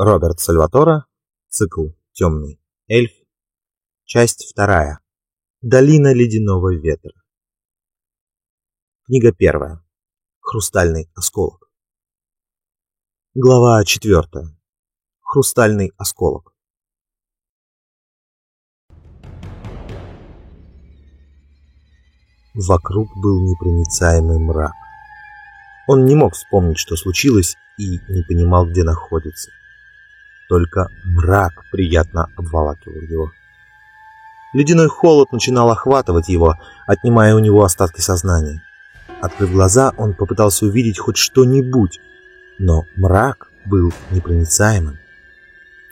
Роберт Сальватора, цикл «Темный эльф», часть вторая. Долина ледяного ветра. Книга первая. Хрустальный осколок. Глава четвертая. Хрустальный осколок. Вокруг был непроницаемый мрак. Он не мог вспомнить, что случилось, и не понимал, где находится. Только мрак приятно обволакивал его. Ледяной холод начинал охватывать его, отнимая у него остатки сознания. Открыв глаза, он попытался увидеть хоть что-нибудь, но мрак был непроницаемым.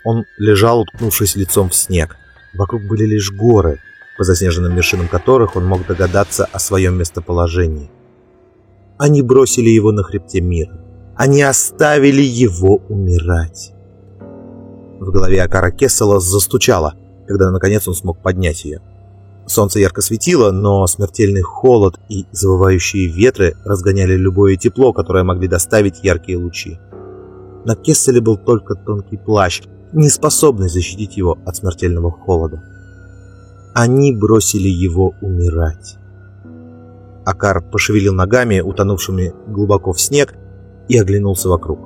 Он лежал, уткнувшись лицом в снег. Вокруг были лишь горы, по заснеженным вершинам которых он мог догадаться о своем местоположении. Они бросили его на хребте мира. Они оставили его умирать. В голове Акара Кессела застучало, когда наконец он смог поднять ее. Солнце ярко светило, но смертельный холод и завывающие ветры разгоняли любое тепло, которое могли доставить яркие лучи. На Кесселе был только тонкий плащ, не способный защитить его от смертельного холода. Они бросили его умирать. Акар пошевелил ногами, утонувшими глубоко в снег, и оглянулся вокруг.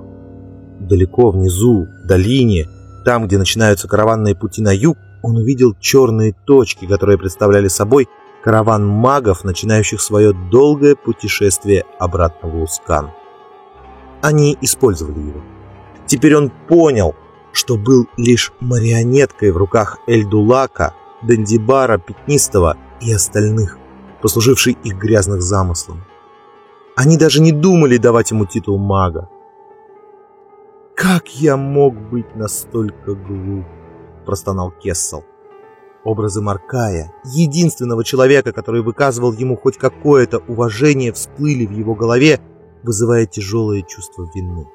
Далеко внизу, в долине, там, где начинаются караванные пути на юг, он увидел черные точки, которые представляли собой караван магов, начинающих свое долгое путешествие обратно в Лускан. Они использовали его. Теперь он понял, что был лишь марионеткой в руках Эльдулака, Дандибара, Пятнистого и остальных, послужившей их грязных замыслам. Они даже не думали давать ему титул мага. «Как я мог быть настолько глуп?» – простонал Кессел. Образы Маркая, единственного человека, который выказывал ему хоть какое-то уважение, всплыли в его голове, вызывая тяжелое чувство вины.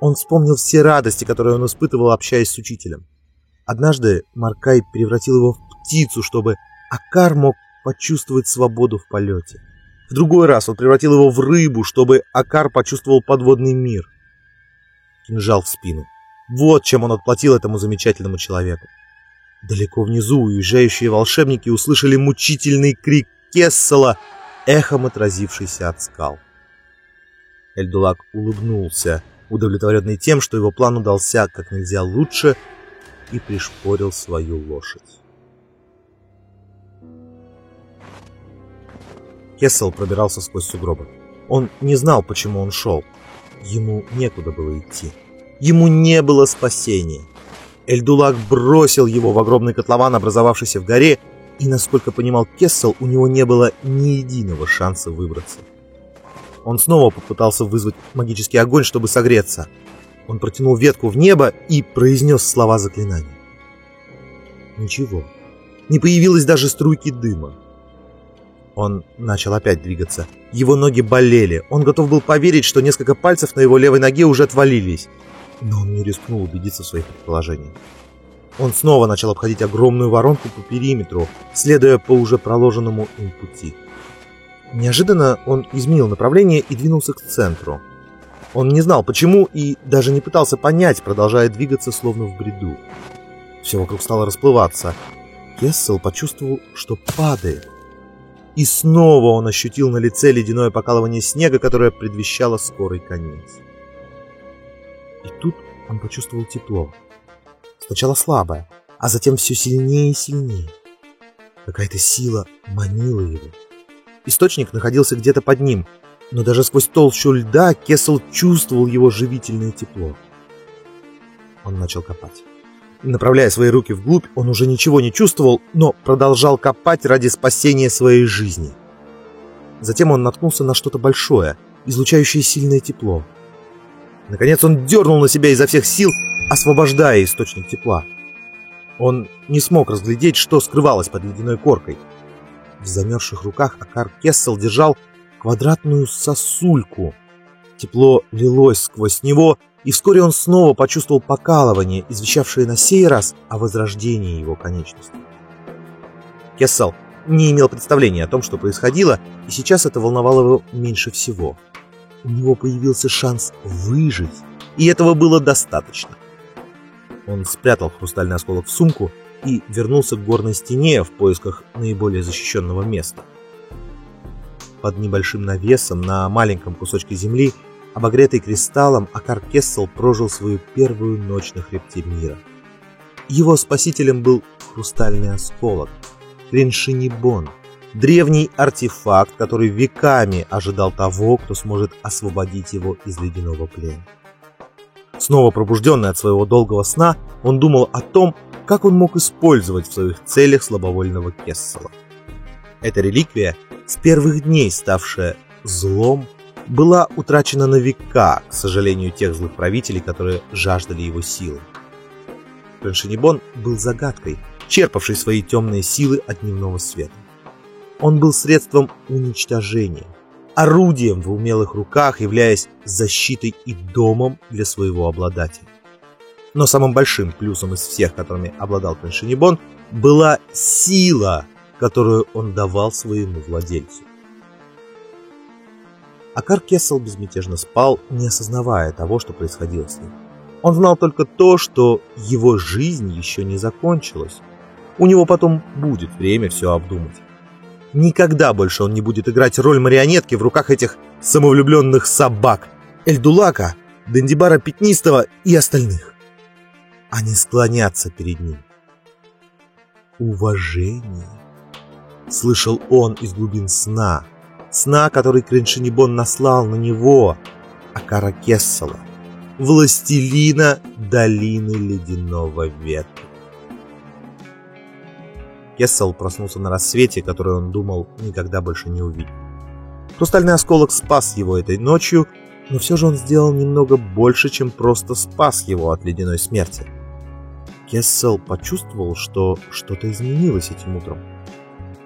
Он вспомнил все радости, которые он испытывал, общаясь с учителем. Однажды Маркай превратил его в птицу, чтобы Акар мог почувствовать свободу в полете. В другой раз он превратил его в рыбу, чтобы Акар почувствовал подводный мир – кинжал в спину. Вот чем он отплатил этому замечательному человеку. Далеко внизу уезжающие волшебники услышали мучительный крик Кессела, эхом отразившийся от скал. Эльдулак улыбнулся, удовлетворенный тем, что его план удался как нельзя лучше, и пришпорил свою лошадь. Кессел пробирался сквозь сугробы. Он не знал, почему он шел. Ему некуда было идти. Ему не было спасения. Эльдулак бросил его в огромный котлован, образовавшийся в горе, и, насколько понимал Кессел, у него не было ни единого шанса выбраться. Он снова попытался вызвать магический огонь, чтобы согреться. Он протянул ветку в небо и произнес слова заклинания. Ничего. Не появилось даже струйки дыма. Он начал опять двигаться. Его ноги болели. Он готов был поверить, что несколько пальцев на его левой ноге уже отвалились. Но он не рискнул убедиться в своих предположениях. Он снова начал обходить огромную воронку по периметру, следуя по уже проложенному им пути. Неожиданно он изменил направление и двинулся к центру. Он не знал почему и даже не пытался понять, продолжая двигаться словно в бреду. Все вокруг стало расплываться. Кессел почувствовал, что падает. И снова он ощутил на лице ледяное покалывание снега, которое предвещало скорый конец. И тут он почувствовал тепло. Сначала слабое, а затем все сильнее и сильнее. Какая-то сила манила его. Источник находился где-то под ним, но даже сквозь толщу льда Кессел чувствовал его живительное тепло. Он начал копать. Направляя свои руки вглубь, он уже ничего не чувствовал, но продолжал копать ради спасения своей жизни. Затем он наткнулся на что-то большое, излучающее сильное тепло. Наконец он дернул на себя изо всех сил, освобождая источник тепла. Он не смог разглядеть, что скрывалось под ледяной коркой. В замерзших руках Акар Кессел держал квадратную сосульку. Тепло лилось сквозь него, и вскоре он снова почувствовал покалывание, извещавшее на сей раз о возрождении его конечности. Кессел не имел представления о том, что происходило, и сейчас это волновало его меньше всего. У него появился шанс выжить, и этого было достаточно. Он спрятал хрустальный осколок в сумку и вернулся к горной стене в поисках наиболее защищенного места. Под небольшим навесом на маленьком кусочке земли, обогретый кристаллом, Акар Кессел прожил свою первую ночь на хребте мира. Его спасителем был хрустальный осколок, Криншинибон, древний артефакт, который веками ожидал того, кто сможет освободить его из ледяного плена. Снова пробужденный от своего долгого сна, он думал о том, как он мог использовать в своих целях слабовольного Кессела. Эта реликвия, с первых дней ставшая злом, была утрачена на века, к сожалению, тех злых правителей, которые жаждали его силы. Пеншинибон был загадкой, черпавшей свои темные силы от дневного света. Он был средством уничтожения, орудием в умелых руках, являясь защитой и домом для своего обладателя. Но самым большим плюсом из всех, которыми обладал Пеншинибон, была сила, которую он давал своему владельцу. Акар Кессел безмятежно спал, не осознавая того, что происходило с ним. Он знал только то, что его жизнь еще не закончилась. У него потом будет время все обдумать. Никогда больше он не будет играть роль марионетки в руках этих самовлюбленных собак Эльдулака, Дендибара Пятнистого и остальных. Они склонятся перед ним. Уважение. Слышал он из глубин сна. Сна, который Криншинибон наслал на него, Акара Кессела, властелина долины ледяного ветра. Кессел проснулся на рассвете, который он думал никогда больше не увидит. Хрустальный осколок спас его этой ночью, но все же он сделал немного больше, чем просто спас его от ледяной смерти. Кессел почувствовал, что что-то изменилось этим утром.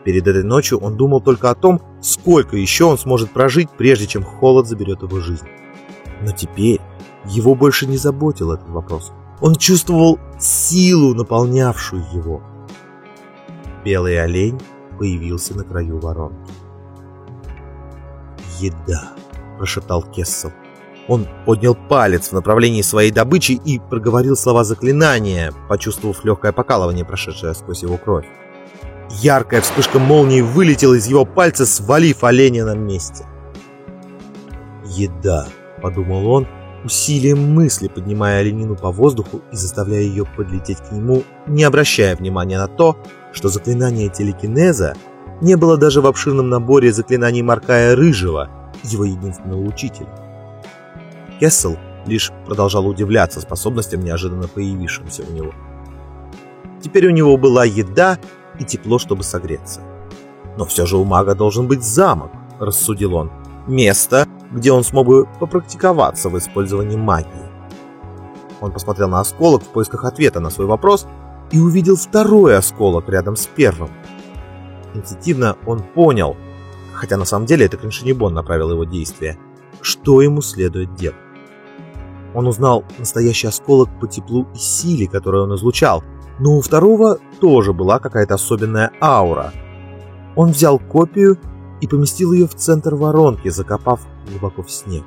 Перед этой ночью он думал только о том, сколько еще он сможет прожить, прежде чем холод заберет его жизнь. Но теперь его больше не заботил этот вопрос. Он чувствовал силу, наполнявшую его. Белый олень появился на краю воронки. «Еда!» – прошептал Кессел. Он поднял палец в направлении своей добычи и проговорил слова заклинания, почувствовав легкое покалывание, прошедшее сквозь его кровь. Яркая вспышка молнии вылетела из его пальца, свалив оленя на месте. «Еда!» – подумал он, усилием мысли поднимая оленину по воздуху и заставляя ее подлететь к нему, не обращая внимания на то, что заклинание телекинеза не было даже в обширном наборе заклинаний Маркая Рыжего, его единственного учителя. Кессел лишь продолжал удивляться способностям, неожиданно появившимся у него. Теперь у него была еда и тепло, чтобы согреться. Но все же у мага должен быть замок, рассудил он. Место, где он смог бы попрактиковаться в использовании магии. Он посмотрел на осколок в поисках ответа на свой вопрос и увидел второй осколок рядом с первым. Интуитивно он понял, хотя на самом деле это Криншинибон направил его действия, что ему следует делать. Он узнал настоящий осколок по теплу и силе, которую он излучал, но у второго тоже была какая-то особенная аура. Он взял копию и поместил ее в центр воронки, закопав глубоко в снег.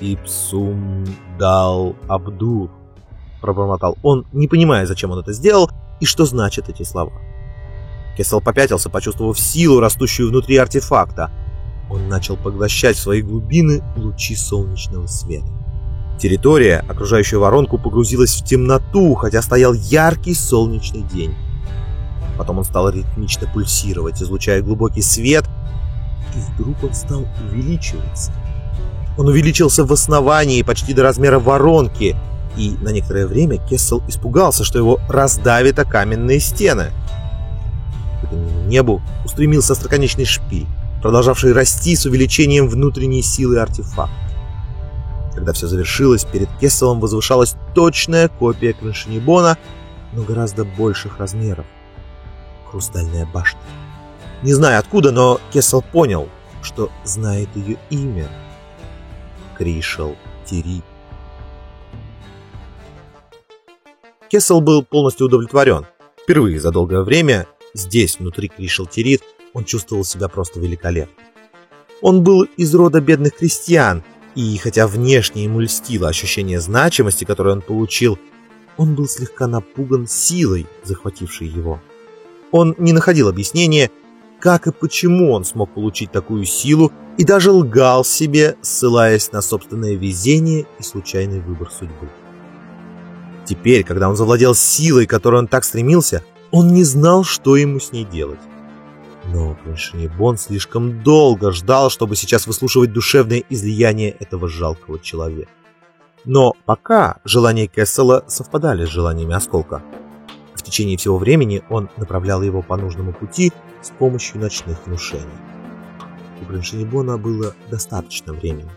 «Ипсум дал Абдур», — пробормотал он, не понимая, зачем он это сделал и что значат эти слова. Кесел попятился, почувствовав силу, растущую внутри артефакта. Он начал поглощать в свои глубины лучи солнечного света. Территория, окружающая воронку, погрузилась в темноту, хотя стоял яркий солнечный день. Потом он стал ритмично пульсировать, излучая глубокий свет, и вдруг он стал увеличиваться. Он увеличился в основании почти до размера воронки, и на некоторое время Кессел испугался, что его раздавит о каменные стены. К небу устремился остроконечный шпиль, продолжавший расти с увеличением внутренней силы артефакта. Когда все завершилось, перед Кесселом возвышалась точная копия Криншинибона, но гораздо больших размеров. Хрустальная башня. Не знаю откуда, но Кессел понял, что знает ее имя. Кришел Тири. Кессел был полностью удовлетворен. Впервые за долгое время здесь, внутри Кришел Тирит, он чувствовал себя просто великолепно. Он был из рода бедных крестьян И хотя внешне ему льстило ощущение значимости, которое он получил, он был слегка напуган силой, захватившей его. Он не находил объяснения, как и почему он смог получить такую силу, и даже лгал себе, ссылаясь на собственное везение и случайный выбор судьбы. Теперь, когда он завладел силой, которой он так стремился, он не знал, что ему с ней делать. Но Бон слишком долго ждал, чтобы сейчас выслушивать душевное излияние этого жалкого человека. Но пока желания Кессела совпадали с желаниями Осколка. В течение всего времени он направлял его по нужному пути с помощью ночных внушений. У Броншинебона было достаточно времени.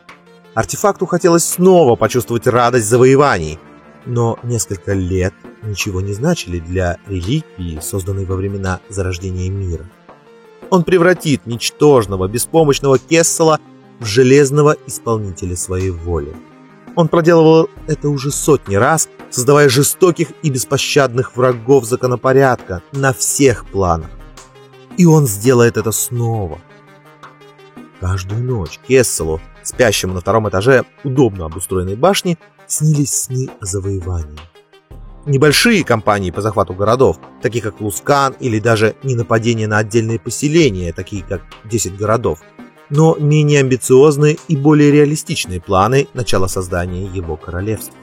Артефакту хотелось снова почувствовать радость завоеваний, но несколько лет ничего не значили для реликвии, созданной во времена зарождения мира. Он превратит ничтожного, беспомощного Кессела в железного исполнителя своей воли. Он проделывал это уже сотни раз, создавая жестоких и беспощадных врагов законопорядка на всех планах. И он сделает это снова. Каждую ночь Кесселу, спящему на втором этаже удобно обустроенной башни, снились сны о завоевании. Небольшие кампании по захвату городов, такие как Лускан или даже не нападение на отдельные поселения, такие как 10 городов, но менее амбициозные и более реалистичные планы начала создания его королевства.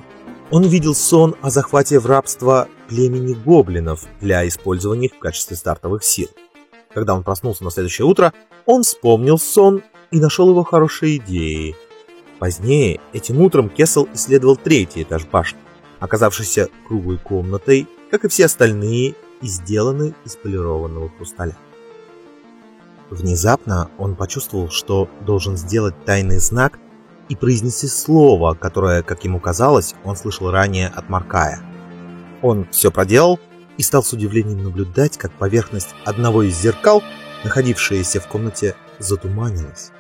Он видел сон о захвате в рабство племени гоблинов для использования их в качестве стартовых сил. Когда он проснулся на следующее утро, он вспомнил сон и нашел его хорошей идеей. Позднее, этим утром Кессел исследовал третий этаж башни оказавшийся круглой комнатой, как и все остальные, и сделанной из полированного хрусталя. Внезапно он почувствовал, что должен сделать тайный знак и произнести слово, которое, как ему казалось, он слышал ранее от Маркая. Он все проделал и стал с удивлением наблюдать, как поверхность одного из зеркал, находившаяся в комнате, затуманилась.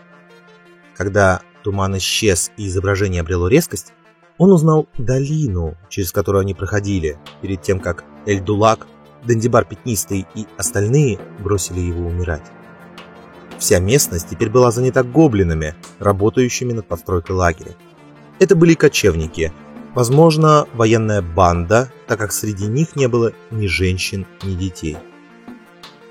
Когда туман исчез и изображение обрело резкость, он узнал долину, через которую они проходили, перед тем, как Эльдулак, Дандибар Пятнистый и остальные бросили его умирать. Вся местность теперь была занята гоблинами, работающими над постройкой лагеря. Это были кочевники, возможно, военная банда, так как среди них не было ни женщин, ни детей.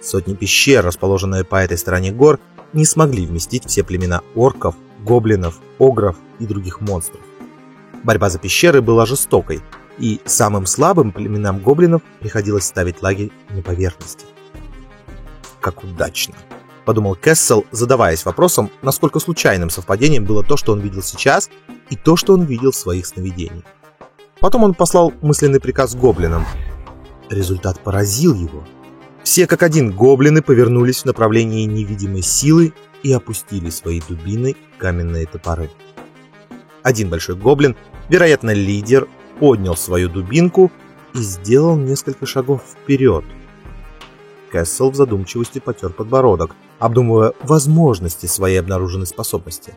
Сотни пещер, расположенные по этой стороне гор, не смогли вместить все племена орков, гоблинов, огров и других монстров. Борьба за пещеры была жестокой, и самым слабым племенам гоблинов приходилось ставить лагерь на поверхности. Как удачно, подумал Кессел, задаваясь вопросом, насколько случайным совпадением было то, что он видел сейчас, и то, что он видел в своих сновидениях. Потом он послал мысленный приказ гоблинам. Результат поразил его. Все как один гоблины повернулись в направлении невидимой силы и опустили свои дубины каменные топоры. Один большой гоблин Вероятно, лидер поднял свою дубинку и сделал несколько шагов вперед. Кэссел в задумчивости потер подбородок, обдумывая возможности своей обнаруженной способности.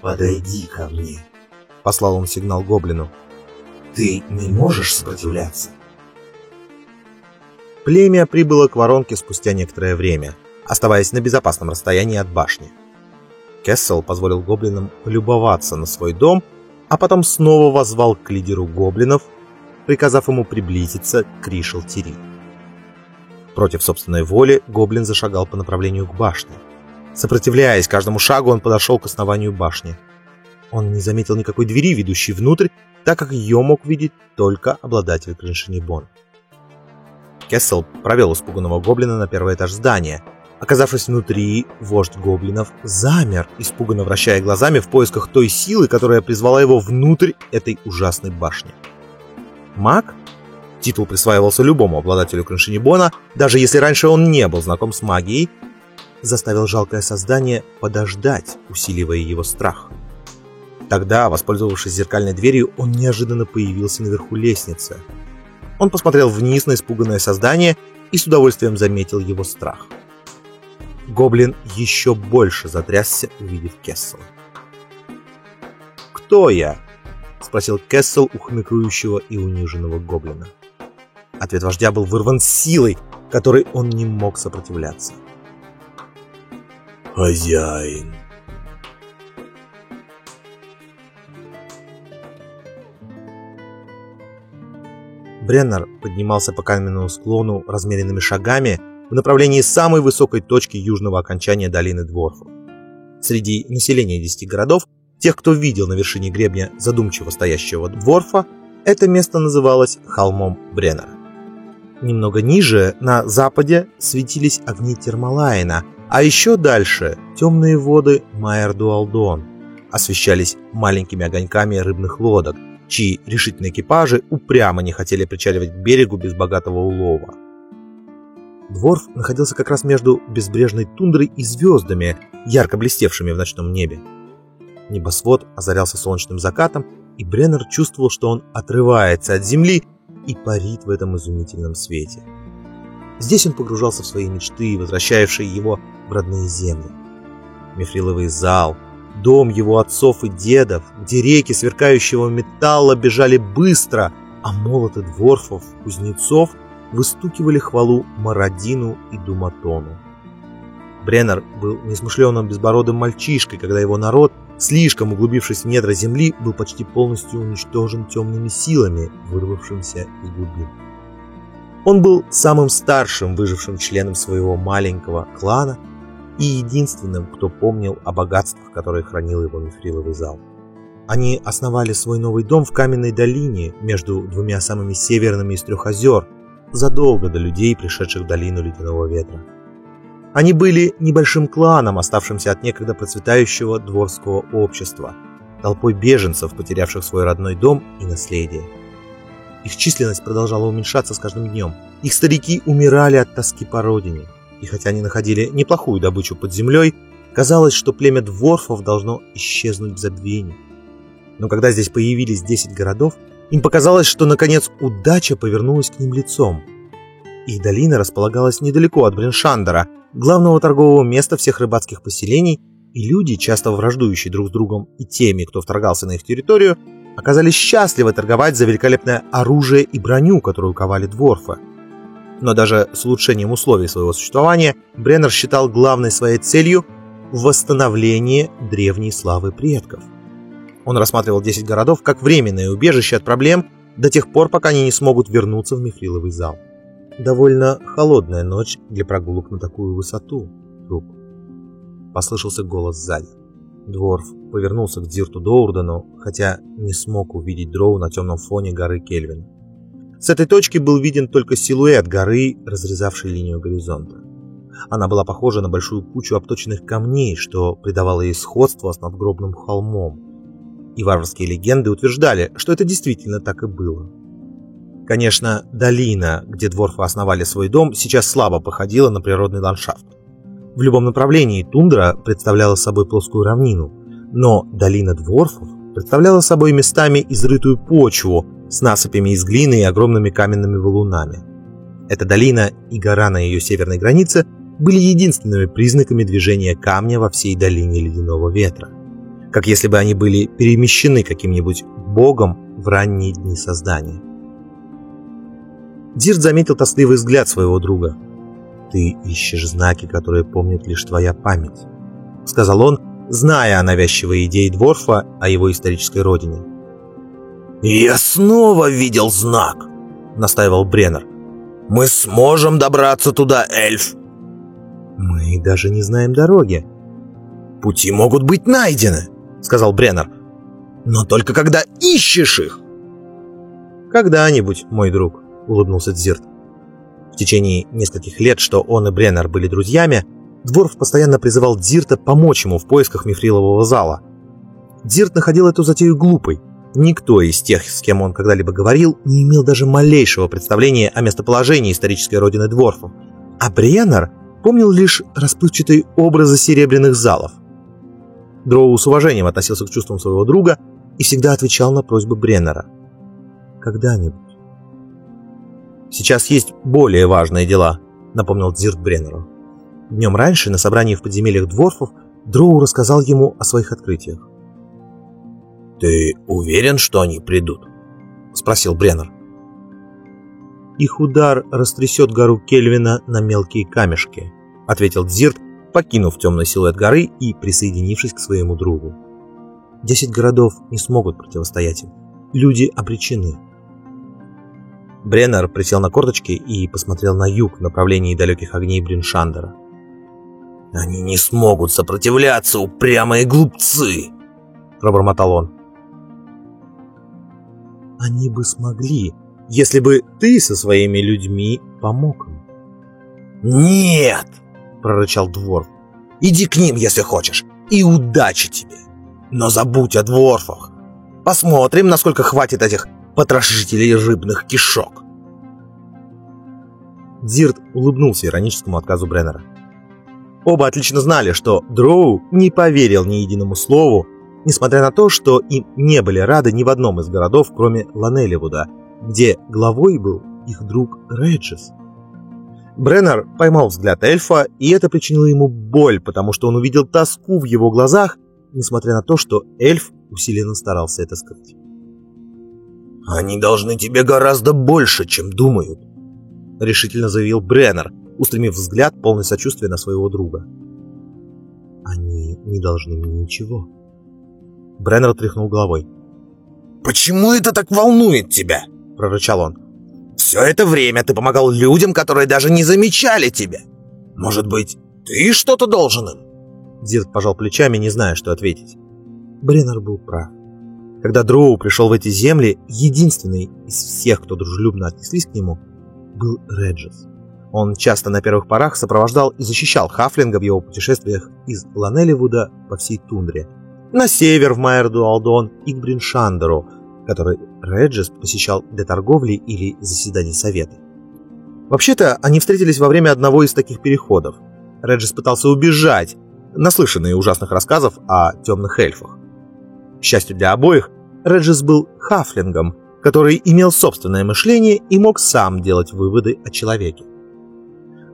«Подойди ко мне», — послал он сигнал гоблину. «Ты не можешь сопротивляться?» Племя прибыло к воронке спустя некоторое время, оставаясь на безопасном расстоянии от башни. Кессел позволил гоблинам полюбоваться на свой дом а потом снова возвал к лидеру гоблинов, приказав ему приблизиться к Ришел-Тири. Против собственной воли гоблин зашагал по направлению к башне. Сопротивляясь каждому шагу, он подошел к основанию башни. Он не заметил никакой двери, ведущей внутрь, так как ее мог видеть только обладатель Криншинибон. Кессел провел испуганного гоблина на первый этаж здания – Оказавшись внутри, вождь гоблинов замер, испуганно вращая глазами в поисках той силы, которая призвала его внутрь этой ужасной башни. Маг? Титул присваивался любому обладателю Криншинибона, даже если раньше он не был знаком с магией, заставил жалкое создание подождать, усиливая его страх. Тогда, воспользовавшись зеркальной дверью, он неожиданно появился наверху лестницы. Он посмотрел вниз на испуганное создание и с удовольствием заметил его страх. Гоблин еще больше затрясся, увидев Кессела. «Кто я?» — спросил Кессел у хмыкающего и униженного гоблина. Ответ вождя был вырван силой, которой он не мог сопротивляться. «Хозяин!» Бреннер поднимался по каменному склону размеренными шагами, в направлении самой высокой точки южного окончания долины Дворфов. Среди населения десяти городов, тех, кто видел на вершине гребня задумчиво стоящего Дворфа, это место называлось холмом Бреннера. Немного ниже, на западе, светились огни Термалайна, а еще дальше темные воды Майер-Дуалдон освещались маленькими огоньками рыбных лодок, чьи решительные экипажи упрямо не хотели причаливать к берегу без богатого улова. Дворф находился как раз между безбрежной тундрой и звездами, ярко блестевшими в ночном небе. Небосвод озарялся солнечным закатом, и Бреннер чувствовал, что он отрывается от земли и парит в этом изумительном свете. Здесь он погружался в свои мечты, возвращавшие его в родные земли. Мифриловый зал, дом его отцов и дедов, где реки сверкающего металла бежали быстро, а молоты дворфов, кузнецов выстукивали хвалу Марадину и Думатону. Бреннер был несмышленным безбородым мальчишкой, когда его народ, слишком углубившись в недра земли, был почти полностью уничтожен темными силами, вырвавшимся из глубин. Он был самым старшим выжившим членом своего маленького клана и единственным, кто помнил о богатствах, которые хранил его мифриловый зал. Они основали свой новый дом в каменной долине между двумя самыми северными из трех озер, задолго до людей, пришедших в долину ледяного ветра. Они были небольшим кланом, оставшимся от некогда процветающего дворского общества, толпой беженцев, потерявших свой родной дом и наследие. Их численность продолжала уменьшаться с каждым днем. Их старики умирали от тоски по родине. И хотя они находили неплохую добычу под землей, казалось, что племя дворфов должно исчезнуть в забвении. Но когда здесь появились 10 городов, им показалось, что наконец удача повернулась к ним лицом. Их долина располагалась недалеко от Бриншандера, главного торгового места всех рыбацких поселений, и люди, часто враждующие друг с другом и теми, кто вторгался на их территорию, оказались счастливы торговать за великолепное оружие и броню, которую ковали дворфы. Но даже с улучшением условий своего существования Бреннер считал главной своей целью восстановление древней славы предков. Он рассматривал 10 городов как временное убежище от проблем до тех пор, пока они не смогут вернуться в Мифриловый зал. Довольно холодная ночь для прогулок на такую высоту, друг. Послышался голос сзади. Дворф повернулся к Дирту Доурдену, хотя не смог увидеть дроу на темном фоне горы Кельвин. С этой точки был виден только силуэт горы, разрезавший линию горизонта. Она была похожа на большую кучу обточенных камней, что придавало ей сходство с надгробным холмом. И варварские легенды утверждали, что это действительно так и было. Конечно, долина, где дворфы основали свой дом, сейчас слабо походила на природный ландшафт. В любом направлении тундра представляла собой плоскую равнину, но долина дворфов представляла собой местами изрытую почву с насыпями из глины и огромными каменными валунами. Эта долина и гора на ее северной границе были единственными признаками движения камня во всей долине ледяного ветра. Как если бы они были перемещены каким-нибудь богом в ранние дни создания. Дирт заметил тоскливый взгляд своего друга. «Ты ищешь знаки, которые помнит лишь твоя память», — сказал он, зная о навязчивой идее Дворфа о его исторической родине. «Я снова видел знак», — настаивал Бреннер. «Мы сможем добраться туда, эльф!» «Мы даже не знаем дороги». «Пути могут быть найдены», — сказал Бреннер. «Но только когда ищешь их». «Когда-нибудь, мой друг», — улыбнулся Дзирт. В течение нескольких лет, что он и Бреннер были друзьями, Дворф постоянно призывал Дзирта помочь ему в поисках мифрилового зала. Дзирт находил эту затею глупой. Никто из тех, с кем он когда-либо говорил, не имел даже малейшего представления о местоположении исторической родины Дворфов. А Бриеннер помнил лишь расплывчатые образы серебряных залов. Дроу с уважением относился к чувствам своего друга и всегда отвечал на просьбы Бреннера. «Когда-нибудь». «Сейчас есть более важные дела», — напомнил Дзирт Бреннеру. Днем раньше, на собрании в подземельях дворфов, Дроу рассказал ему о своих открытиях. «Ты уверен, что они придут?» — спросил Бреннер. «Их удар растрясет гору Кельвина на мелкие камешки», — ответил Дзирт, покинув темный силуэт горы и присоединившись к своему другу. «Десять городов не смогут противостоять им. Люди обречены». Бреннер присел на корточки и посмотрел на юг в направлении далеких огней Бриншандера. «Они не смогут сопротивляться, упрямые глупцы!» – пробормотал он. «Они бы смогли, если бы ты со своими людьми помог им». «Нет!» – прорычал Дворф. «Иди к ним, если хочешь, и удачи тебе! Но забудь о Дворфах! Посмотрим, насколько хватит этих потрошителей рыбных кишок!» Дирт улыбнулся ироническому отказу Бреннера. Оба отлично знали, что Дроу не поверил ни единому слову, несмотря на то, что им не были рады ни в одном из городов, кроме Ланелливуда, где главой был их друг Реджис. Бреннер поймал взгляд эльфа, и это причинило ему боль, потому что он увидел тоску в его глазах, несмотря на то, что эльф усиленно старался это скрыть. «Они должны тебе гораздо больше, чем думают», — решительно заявил Бреннер, устремив взгляд полный сочувствия на своего друга. «Они не должны мне ничего». Бреннер тряхнул головой. «Почему это так волнует тебя?» — прорычал он. «Все это время ты помогал людям, которые даже не замечали тебя. Может быть, ты что-то должен им?» Дирт пожал плечами, не зная, что ответить. Бреннер был прав. Когда Дроу пришел в эти земли, единственный из всех, кто дружелюбно отнеслись к нему, был Реджес. Он часто на первых порах сопровождал и защищал Хафлинга в его путешествиях из Ланелливуда по всей тундре, на север в Майер-Дуалдон и к Бриншандеру, который Реджес посещал для торговли или заседаний совета. Вообще-то, они встретились во время одного из таких переходов. Реджес пытался убежать, наслышанные ужасных рассказов о темных эльфах. К счастью для обоих, Реджес был хафлингом, который имел собственное мышление и мог сам делать выводы о человеке.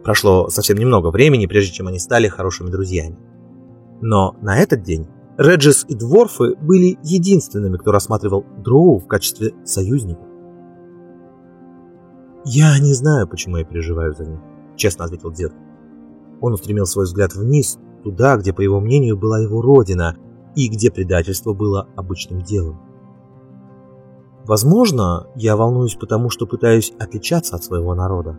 Прошло совсем немного времени, прежде чем они стали хорошими друзьями. Но на этот день Реджис и Дворфы были единственными, кто рассматривал Дроу в качестве союзника. «Я не знаю, почему я переживаю за них», — честно ответил дед. Он устремил свой взгляд вниз, туда, где, по его мнению, была его родина, и где предательство было обычным делом. Возможно, я волнуюсь потому, что пытаюсь отличаться от своего народа.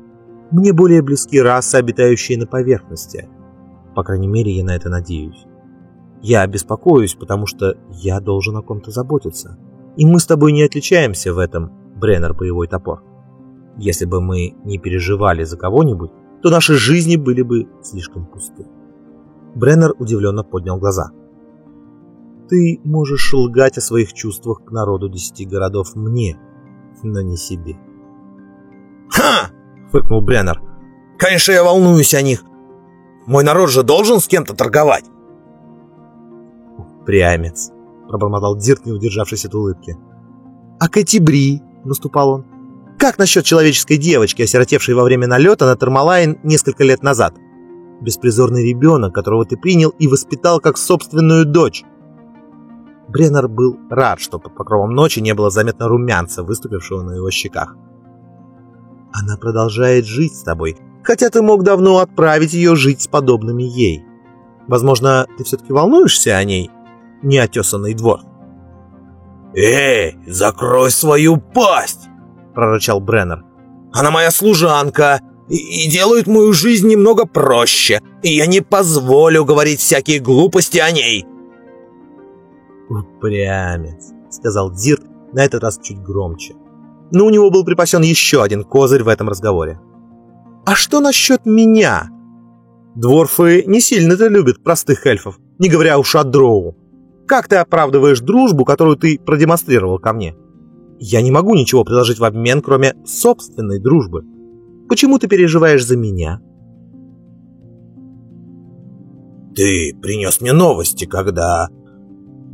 Мне более близки расы, обитающие на поверхности. По крайней мере, я на это надеюсь. Я беспокоюсь, потому что я должен о ком-то заботиться. И мы с тобой не отличаемся в этом, Бреннер Боевой Топор. Если бы мы не переживали за кого-нибудь, то наши жизни были бы слишком пусты. Бреннер удивленно поднял глаза. Ты можешь лгать о своих чувствах к народу десяти городов мне, но не себе. «Ха!» — фыркнул Бреннер. «Конечно, я волнуюсь о них. Мой народ же должен с кем-то торговать!» «Прямец!» — пробормотал Дирк, не удержавшись от улыбки. «А Катибри?» — наступал он. «Как насчет человеческой девочки, осиротевшей во время налета на Термалайн несколько лет назад? Беспризорный ребенок, которого ты принял и воспитал как собственную дочь!» Бреннер был рад, что под покровом ночи не было заметно румянца, выступившего на его щеках. «Она продолжает жить с тобой, хотя ты мог давно отправить ее жить с подобными ей. Возможно, ты все-таки волнуешься о ней, неотесанный двор?» «Эй, закрой свою пасть!» — прорычал Бреннер. «Она моя служанка и, и делает мою жизнь немного проще, и я не позволю говорить всякие глупости о ней!» «Упрямец», — сказал Дирт, на этот раз чуть громче. Но у него был припасен еще один козырь в этом разговоре. «А что насчет меня?» Дворфы не сильно-то любят простых эльфов, не говоря уж о дроу. Как ты оправдываешь дружбу, которую ты продемонстрировал ко мне? Я не могу ничего предложить в обмен, кроме собственной дружбы. Почему ты переживаешь за меня?» «Ты принес мне новости, когда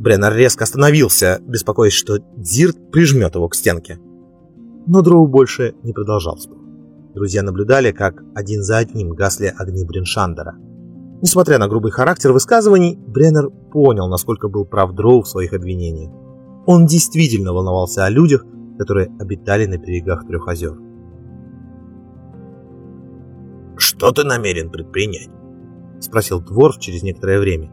Бреннер резко остановился, беспокоясь, что Дирт прижмет его к стенке. Но Дроу больше не продолжал спор. Друзья наблюдали, как один за одним гасли огни Бриншандера. Несмотря на грубый характер высказываний, Бреннер понял, насколько был прав Дроу в своих обвинениях. Он действительно волновался о людях, которые обитали на берегах трех озер. «Что ты намерен предпринять?» — спросил Дворф через некоторое время.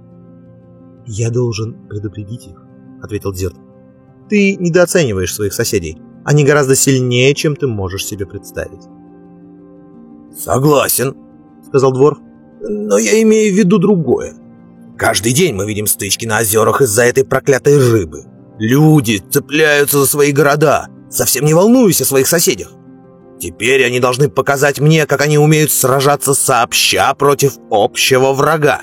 «Я должен предупредить их», — ответил Дзирт. «Ты недооцениваешь своих соседей. Они гораздо сильнее, чем ты можешь себе представить. «Согласен», — сказал Дворф. «Но я имею в виду другое. Каждый день мы видим стычки на озерах из-за этой проклятой рыбы. Люди цепляются за свои города, совсем не волнуясь о своих соседях. Теперь они должны показать мне, как они умеют сражаться сообща против общего врага.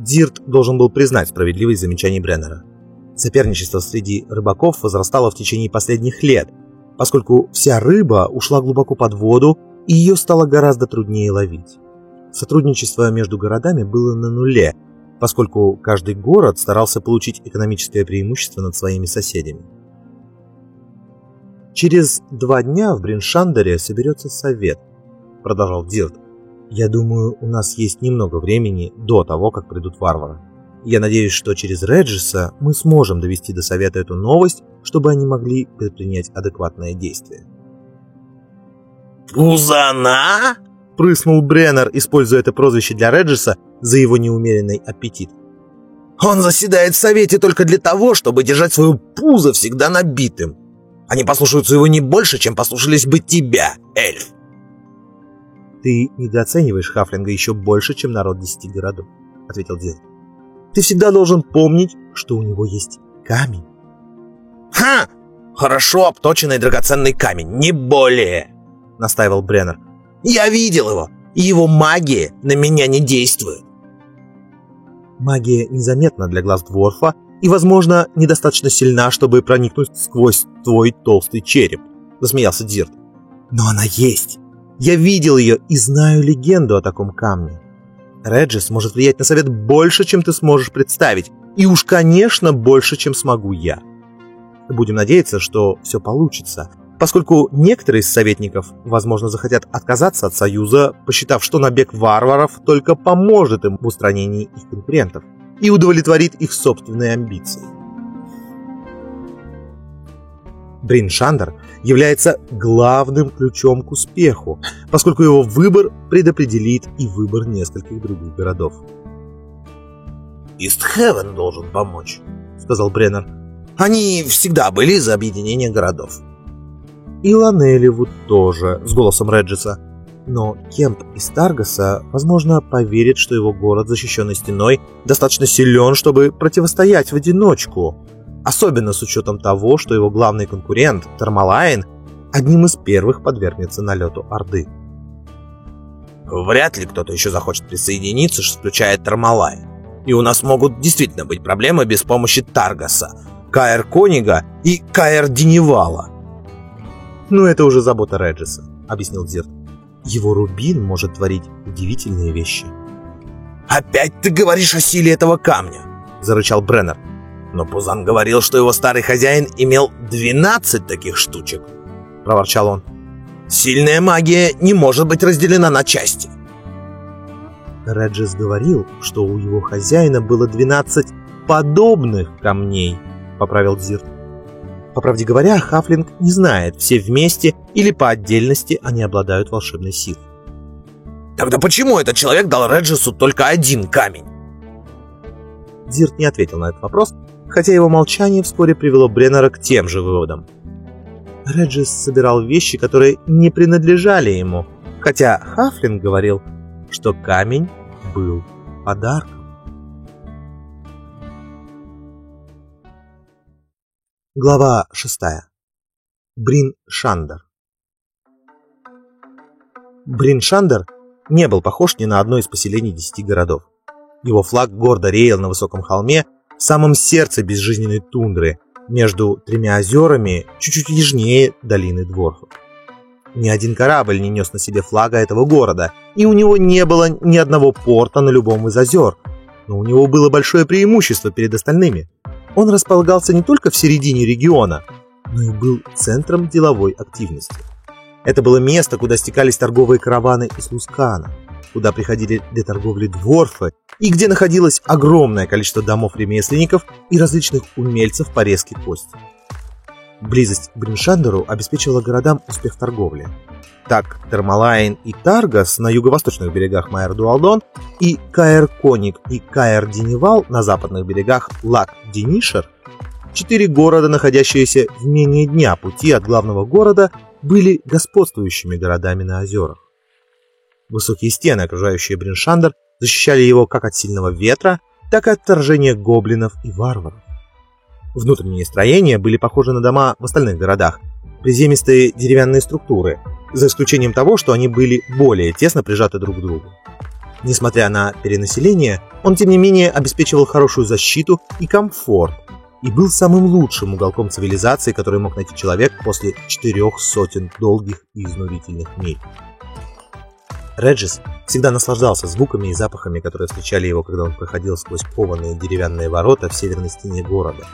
Дирт должен был признать справедливость замечаний Бреннера. Соперничество среди рыбаков возрастало в течение последних лет, поскольку вся рыба ушла глубоко под воду, и ее стало гораздо труднее ловить. Сотрудничество между городами было на нуле, поскольку каждый город старался получить экономическое преимущество над своими соседями. «Через два дня в Бриншандере соберется совет», — продолжал Дирт. «Я думаю, у нас есть немного времени до того, как придут варвары. Я надеюсь, что через Реджиса мы сможем довести до совета эту новость, чтобы они могли предпринять адекватное действие». «Пузана?» — прыснул Бреннер, используя это прозвище для Реджиса за его неумеренный аппетит. «Он заседает в совете только для того, чтобы держать свое пузо всегда набитым. Они послушаются его не больше, чем послушались бы тебя, эльф!» «Ты недооцениваешь Хафлинга еще больше, чем народ десяти городов», — ответил Дин. «Ты всегда должен помнить, что у него есть камень». «Ха! Хорошо обточенный драгоценный камень, не более!» — настаивал Бреннер. «Я видел его, и его магия на меня не действует». Магия незаметна для глаз Дворфа и, возможно, недостаточно сильна, чтобы проникнуть сквозь твой толстый череп», — засмеялся Дирт. «Но она есть. Я видел ее и знаю легенду о таком камне. Реджис может влиять на совет больше, чем ты сможешь представить, и уж, конечно, больше, чем смогу я. Будем надеяться, что все получится, поскольку некоторые из советников, возможно, захотят отказаться от союза, посчитав, что набег варваров только поможет им в устранении их конкурентов и удовлетворит их собственные амбиции. Бриншандер является главным ключом к успеху, поскольку его выбор предопределит и выбор нескольких других городов. «Истхевен должен помочь», — сказал Бреннер. «Они всегда были за объединение городов». «И Ланелевуд тоже», — с голосом Реджиса. Но Кемп из Таргаса, возможно, поверит, что его город, защищенный стеной, достаточно силен, чтобы противостоять в одиночку. Особенно с учетом того, что его главный конкурент, Термалайн, одним из первых подвергнется налету Орды. Вряд ли кто-то еще захочет присоединиться, включая Термалайн. И у нас могут действительно быть проблемы без помощи Таргаса, Каэр Конига и Каэр Деневала. «Ну, это уже забота Реджиса», — объяснил Зерт. Его рубин может творить удивительные вещи. «Опять ты говоришь о силе этого камня!» – зарычал Бреннер. «Но Пузан говорил, что его старый хозяин имел 12 таких штучек!» – проворчал он. «Сильная магия не может быть разделена на части!» Реджис говорил, что у его хозяина было 12 подобных камней, поправил Дзирт. По правде говоря, Хафлинг не знает, все вместе или по отдельности они обладают волшебной силой. Тогда почему этот человек дал Реджису только один камень? Дирт не ответил на этот вопрос, хотя его молчание вскоре привело Бреннера к тем же выводам. Реджис собирал вещи, которые не принадлежали ему, хотя Хафлинг говорил, что камень был подарком. Глава 6. Брин Шандер Брин Шандер не был похож ни на одно из поселений десяти городов. Его флаг гордо реял на высоком холме в самом сердце безжизненной тундры, между тремя озерами, чуть-чуть южнее долины Дворфов. Ни один корабль не нес на себе флага этого города, и у него не было ни одного порта на любом из озер, но у него было большое преимущество перед остальными – он располагался не только в середине региона, но и был центром деловой активности. Это было место, куда стекались торговые караваны из Лускана, куда приходили для торговли дворфы и где находилось огромное количество домов ремесленников и различных умельцев по резке кости. Близость к Бриншандеру обеспечивала городам успех торговли. Так, Термалайн и Таргас на юго-восточных берегах Майер-Дуалдон и Каэр-Коник и Каэр-Денивал на западных берегах Лак-Денишер четыре города, находящиеся в менее дня пути от главного города, были господствующими городами на озерах. Высокие стены, окружающие Бриншандер, защищали его как от сильного ветра, так и от вторжения гоблинов и варваров. Внутренние строения были похожи на дома в остальных городах, приземистые деревянные структуры, за исключением того, что они были более тесно прижаты друг к другу. Несмотря на перенаселение, он тем не менее обеспечивал хорошую защиту и комфорт, и был самым лучшим уголком цивилизации, который мог найти человек после четырех сотен долгих и изнурительных миль. Реджис всегда наслаждался звуками и запахами, которые встречали его, когда он проходил сквозь кованые деревянные ворота в северной стене города.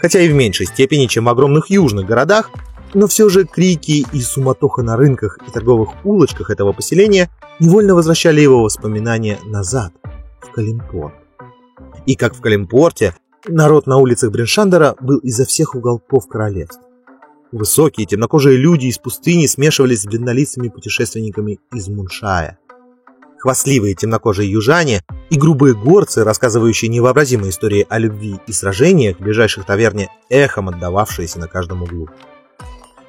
Хотя и в меньшей степени, чем в огромных южных городах, но все же крики и суматоха на рынках и торговых улочках этого поселения невольно возвращали его воспоминания назад, в Калимпорт. И как в Калимпорте, народ на улицах Бреншандера был изо всех уголков королевства. Высокие темнокожие люди из пустыни смешивались с бледнолицыми путешественниками из Муншая. Хвастливые темнокожие южане и грубые горцы, рассказывающие невообразимые истории о любви и сражениях в ближайших таверне, эхом отдававшиеся на каждом углу.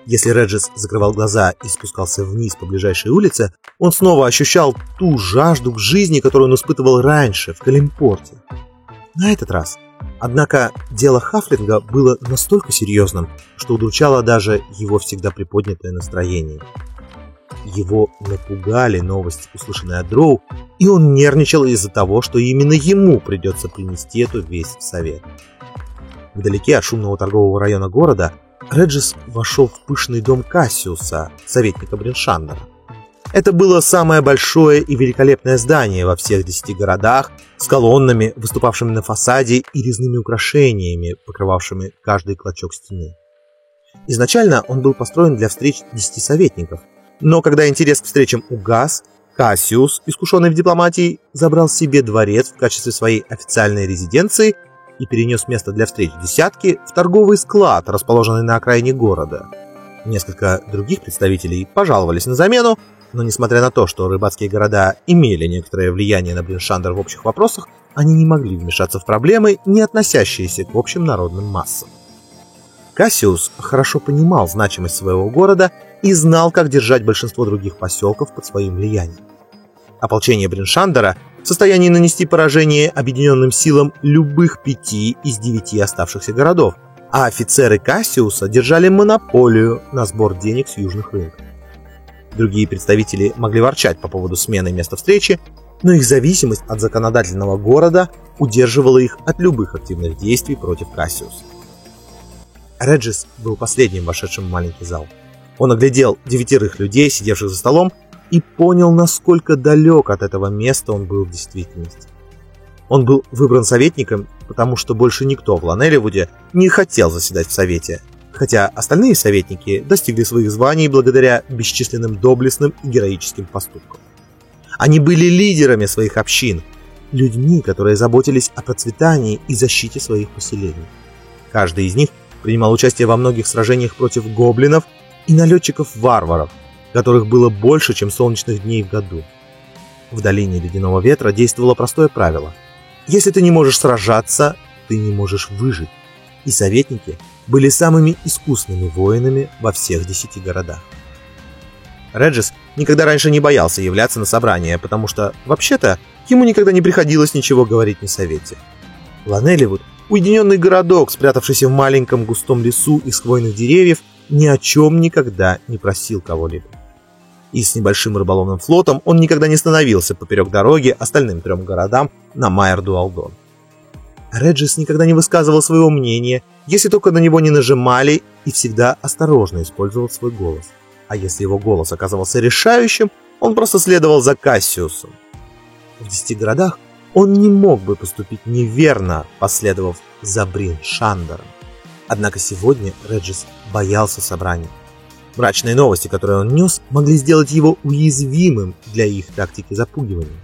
Если Реджис закрывал глаза и спускался вниз по ближайшей улице, он снова ощущал ту жажду к жизни, которую он испытывал раньше, в Калимпорте. На этот раз. Однако дело Хафлинга было настолько серьезным, что удручало даже его всегда приподнятое настроение. Его напугали новости, услышанные от Дроу, и он нервничал из-за того, что именно ему придется принести эту весть в совет. Вдалеке от шумного торгового района города Реджис вошел в пышный дом Кассиуса, советника Бриншандера. Это было самое большое и великолепное здание во всех десяти городах, с колоннами, выступавшими на фасаде и резными украшениями, покрывавшими каждый клочок стены. Изначально он был построен для встреч десяти советников, но когда интерес к встречам угас, Кассиус, искушенный в дипломатии, забрал себе дворец в качестве своей официальной резиденции и перенес место для встреч десятки в торговый склад, расположенный на окраине города. Несколько других представителей пожаловались на замену, но несмотря на то, что рыбацкие города имели некоторое влияние на Блиншандер в общих вопросах, они не могли вмешаться в проблемы, не относящиеся к общим народным массам. Кассиус хорошо понимал значимость своего города и знал, как держать большинство других поселков под своим влиянием. Ополчение Бриншандера в состоянии нанести поражение объединенным силам любых пяти из девяти оставшихся городов, а офицеры Кассиуса держали монополию на сбор денег с южных рынков. Другие представители могли ворчать по поводу смены места встречи, но их зависимость от законодательного города удерживала их от любых активных действий против Кассиуса. Реджис был последним вошедшим в маленький зал. Он оглядел девятерых людей, сидевших за столом, и понял, насколько далек от этого места он был в действительности. Он был выбран советником, потому что больше никто в Ланелливуде не хотел заседать в совете, хотя остальные советники достигли своих званий благодаря бесчисленным доблестным и героическим поступкам. Они были лидерами своих общин, людьми, которые заботились о процветании и защите своих поселений. Каждый из них принимал участие во многих сражениях против гоблинов и налетчиков-варваров, которых было больше, чем солнечных дней в году. В долине Ледяного Ветра действовало простое правило. Если ты не можешь сражаться, ты не можешь выжить. И советники были самыми искусными воинами во всех десяти городах. Реджис никогда раньше не боялся являться на собрание, потому что, вообще-то, ему никогда не приходилось ничего говорить на совете. Ланелливуд, уединенный городок, спрятавшийся в маленьком густом лесу из хвойных деревьев, ни о чем никогда не просил кого-либо. И с небольшим рыболовным флотом он никогда не становился поперек дороги остальным трем городам на Майер-Дуалдон. Реджис никогда не высказывал своего мнения, если только на него не нажимали, и всегда осторожно использовал свой голос. А если его голос оказывался решающим, он просто следовал за Кассиусом. В десяти городах он не мог бы поступить неверно, последовав за Брин Шандером. Однако сегодня Реджис боялся собрания. Мрачные новости, которые он нес, могли сделать его уязвимым для их тактики запугивания.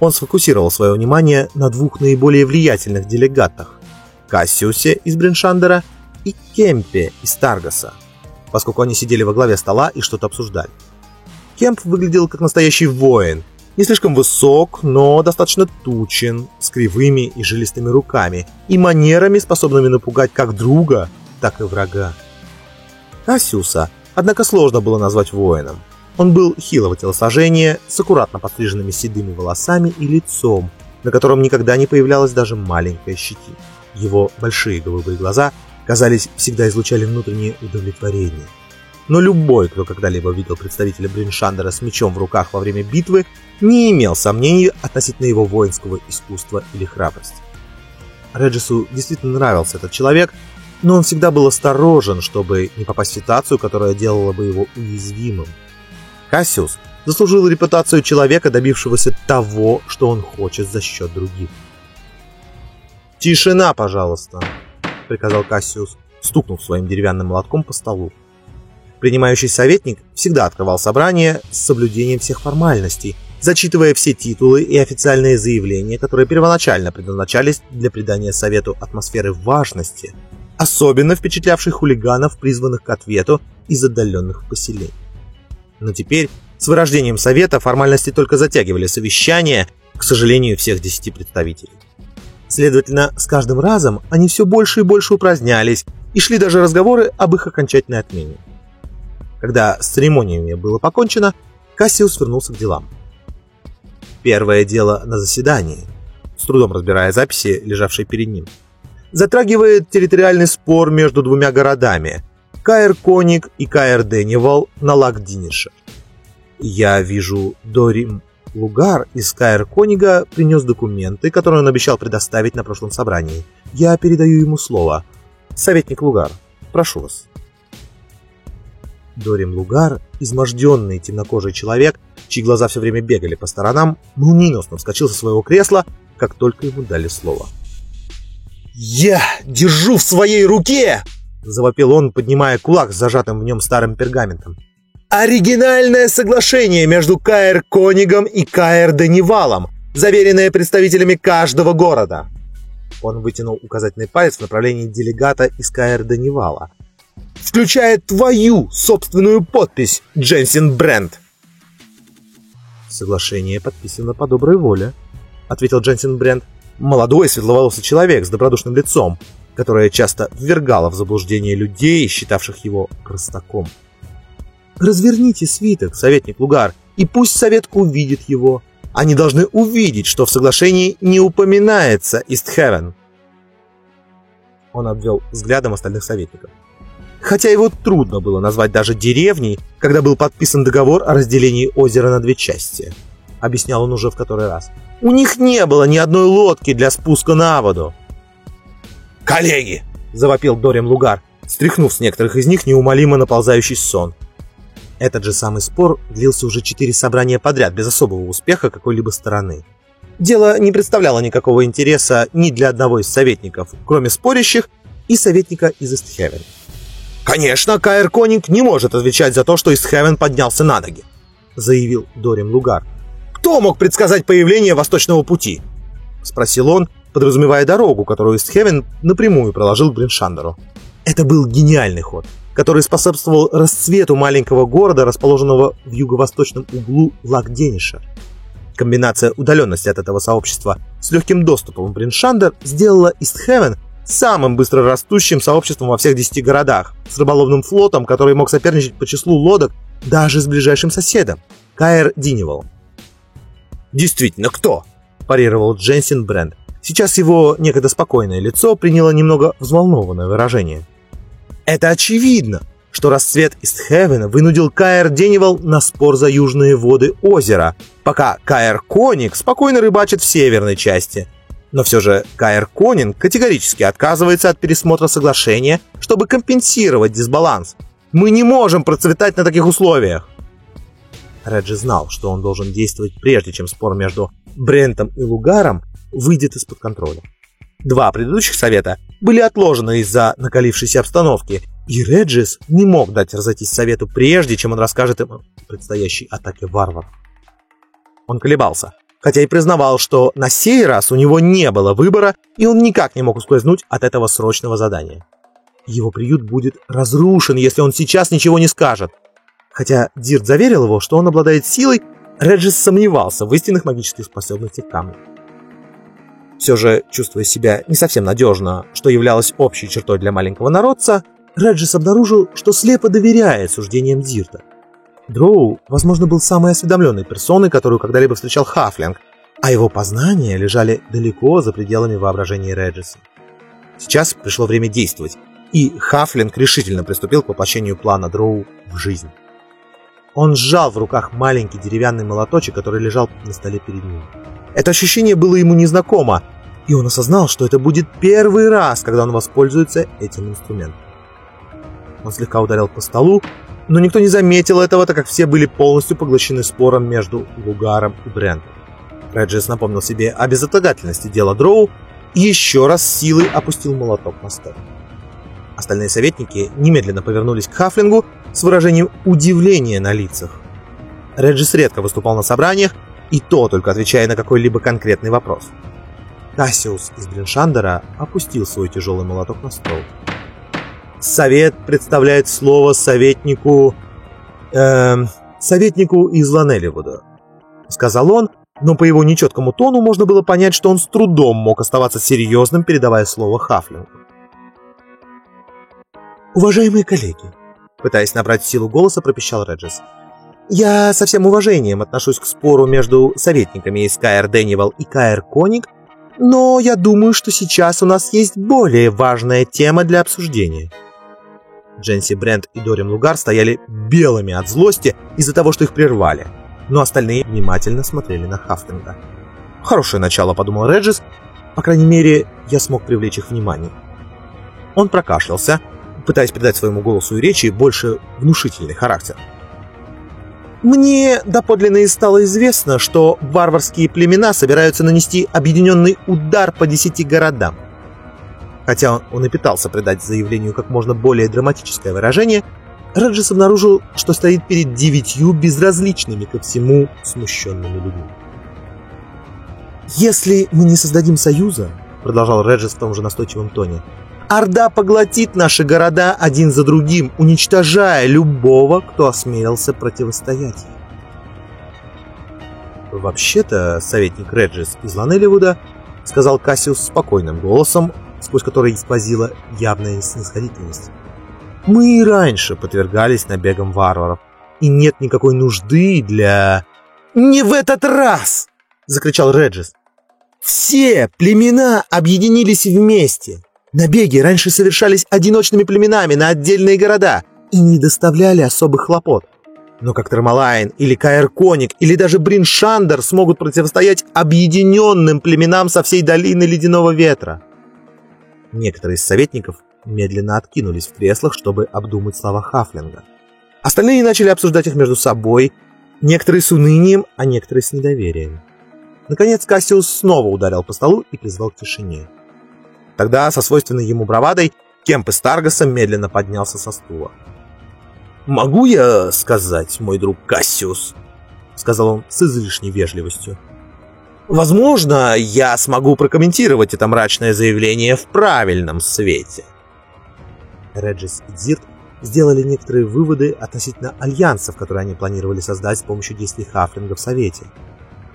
Он сфокусировал свое внимание на двух наиболее влиятельных делегатах – Кассиусе из Бриншандера и Кемпе из Таргаса, поскольку они сидели во главе стола и что-то обсуждали. Кемп выглядел как настоящий воин, Не слишком высок, но достаточно тучен, с кривыми и жилистыми руками и манерами, способными напугать как друга, так и врага. Кассиуса, однако, сложно было назвать воином. Он был хилого телосложения, с аккуратно подстриженными седыми волосами и лицом, на котором никогда не появлялась даже маленькая щетина. Его большие голубые глаза, казались, всегда излучали внутреннее удовлетворение. Но любой, кто когда-либо видел представителя Бриншандера с мечом в руках во время битвы, не имел сомнений относительно его воинского искусства или храбрости. Реджису действительно нравился этот человек, но он всегда был осторожен, чтобы не попасть в ситуацию, которая делала бы его уязвимым. Кассиус заслужил репутацию человека, добившегося того, что он хочет за счет других. «Тишина, пожалуйста!» — приказал Кассиус, стукнув своим деревянным молотком по столу. Принимающий советник всегда открывал собрание с соблюдением всех формальностей, зачитывая все титулы и официальные заявления, которые первоначально предназначались для придания совету атмосферы важности, особенно впечатлявших хулиганов, призванных к ответу из отдаленных поселений. Но теперь, с вырождением совета, формальности только затягивали совещание, к сожалению, всех десяти представителей. Следовательно, с каждым разом они все больше и больше упразднялись, и шли даже разговоры об их окончательной отмене. Когда с церемониями было покончено, Кассиус вернулся к делам. Первое дело на заседании, с трудом разбирая записи, лежавшие перед ним, затрагивает территориальный спор между двумя городами – Каэр-Коник и Каэр-Денивал на Лак-Динише. Я вижу Дорим Лугар из Каэр-Конига принес документы, которые он обещал предоставить на прошлом собрании. Я передаю ему слово. Советник Лугар, прошу вас. Дорим Лугар, изможденный темнокожий человек, чьи глаза все время бегали по сторонам, молниеносно вскочил со своего кресла, как только ему дали слово. «Я держу в своей руке!» – завопил он, поднимая кулак с зажатым в нем старым пергаментом. «Оригинальное соглашение между Каэр Конигом и Каэр Денивалом, заверенное представителями каждого города!» Он вытянул указательный палец в направлении делегата из Каэр Денивала – включая твою собственную подпись, Дженсин Брент. Соглашение подписано по доброй воле, ответил Дженсин Брент, молодой светловолосый человек с добродушным лицом, которое часто ввергало в заблуждение людей, считавших его простаком. Разверните свиток, советник Лугар, и пусть совет увидит его. Они должны увидеть, что в соглашении не упоминается Истхевен. Он обвел взглядом остальных советников хотя его трудно было назвать даже деревней, когда был подписан договор о разделении озера на две части. Объяснял он уже в который раз. У них не было ни одной лодки для спуска на воду. «Коллеги!» – завопил Дорим Лугар, стряхнув с некоторых из них неумолимо наползающий сон. Этот же самый спор длился уже четыре собрания подряд, без особого успеха какой-либо стороны. Дело не представляло никакого интереса ни для одного из советников, кроме спорящих, и советника из Истхевена. «Конечно, Каэр Конинг не может отвечать за то, что Истхевен поднялся на ноги», заявил Дорим Лугар. «Кто мог предсказать появление Восточного пути?» Спросил он, подразумевая дорогу, которую Истхевен напрямую проложил Бриншандеру. Это был гениальный ход, который способствовал расцвету маленького города, расположенного в юго-восточном углу Лак-Дениша. Комбинация удаленности от этого сообщества с легким доступом в Бриншандер сделала Истхевен самым быстрорастущим сообществом во всех десяти городах, с рыболовным флотом, который мог соперничать по числу лодок даже с ближайшим соседом – Каэр Диневал. «Действительно, кто?» – парировал Дженсин Бренд. Сейчас его некогда спокойное лицо приняло немного взволнованное выражение. «Это очевидно, что расцвет Истхевена вынудил Каэр Денивал на спор за южные воды озера, пока Каэр Коник спокойно рыбачит в северной части – но все же Каэр Конин категорически отказывается от пересмотра соглашения, чтобы компенсировать дисбаланс. Мы не можем процветать на таких условиях. Реджи знал, что он должен действовать прежде, чем спор между Брентом и Лугаром выйдет из-под контроля. Два предыдущих совета были отложены из-за накалившейся обстановки, и Реджис не мог дать разойтись совету прежде, чем он расскажет им о предстоящей атаке варваров. Он колебался, хотя и признавал, что на сей раз у него не было выбора, и он никак не мог ускользнуть от этого срочного задания. Его приют будет разрушен, если он сейчас ничего не скажет. Хотя Дирт заверил его, что он обладает силой, Реджис сомневался в истинных магических способностях камня. Все же, чувствуя себя не совсем надежно, что являлось общей чертой для маленького народца, Реджис обнаружил, что слепо доверяет суждениям Дирта. Дроу, возможно, был самой осведомленной персоной, которую когда-либо встречал Хафлинг, а его познания лежали далеко за пределами воображения Реджиса. Сейчас пришло время действовать, и Хафлинг решительно приступил к воплощению плана Дроу в жизнь. Он сжал в руках маленький деревянный молоточек, который лежал на столе перед ним. Это ощущение было ему незнакомо, и он осознал, что это будет первый раз, когда он воспользуется этим инструментом. Он слегка ударил по столу, но никто не заметил этого, так как все были полностью поглощены спором между Лугаром и Брентом. Реджес напомнил себе о безотлагательности дела Дроу и еще раз силой опустил молоток на стол. Остальные советники немедленно повернулись к Хафлингу с выражением удивления на лицах. Реджис редко выступал на собраниях, и то только отвечая на какой-либо конкретный вопрос. Кассиус из Бриншандера опустил свой тяжелый молоток на стол. Совет представляет слово советнику... Э, советнику из Ланелливуда, сказал он, но по его нечеткому тону можно было понять, что он с трудом мог оставаться серьезным, передавая слово Хафлингу. «Уважаемые коллеги», пытаясь набрать силу голоса, пропищал Реджес, «я со всем уважением отношусь к спору между советниками из Каэр Деннивал и Каэр Коник, но я думаю, что сейчас у нас есть более важная тема для обсуждения». Дженси Брент и Дорим Лугар стояли белыми от злости из-за того, что их прервали – но остальные внимательно смотрели на Хафтинга. «Хорошее начало», — подумал Реджис. «По крайней мере, я смог привлечь их внимание». Он прокашлялся, пытаясь придать своему голосу и речи больше внушительный характер. Мне доподлинно стало известно, что варварские племена собираются нанести объединенный удар по десяти городам. Хотя он и пытался придать заявлению как можно более драматическое выражение, Раджис обнаружил, что стоит перед девятью безразличными ко всему смущенными людьми. «Если мы не создадим союза», — продолжал Реджис в том же настойчивом тоне, «Орда поглотит наши города один за другим, уничтожая любого, кто осмелился противостоять «Вообще-то, советник Реджис из Ланелливуда», — сказал Кассиус спокойным голосом, сквозь который сквозила явная снисходительность. Мы и раньше подвергались набегам варваров, и нет никакой нужды для... «Не в этот раз!» — закричал Реджис. «Все племена объединились вместе. Набеги раньше совершались одиночными племенами на отдельные города и не доставляли особых хлопот. Но как Термалайн или Каэр-Коник или даже Бриншандер смогут противостоять объединенным племенам со всей долины Ледяного Ветра. Некоторые из советников медленно откинулись в креслах, чтобы обдумать слова Хафлинга. Остальные начали обсуждать их между собой, некоторые с унынием, а некоторые с недоверием. Наконец Кассиус снова ударил по столу и призвал к тишине. Тогда, со свойственной ему бравадой, Кемп из Таргаса медленно поднялся со стула. «Могу я сказать, мой друг Кассиус?» — сказал он с излишней вежливостью. «Возможно, я смогу прокомментировать это мрачное заявление в правильном свете». Реджис и Дзирт сделали некоторые выводы относительно альянсов, которые они планировали создать с помощью действий Хафлинга в Совете.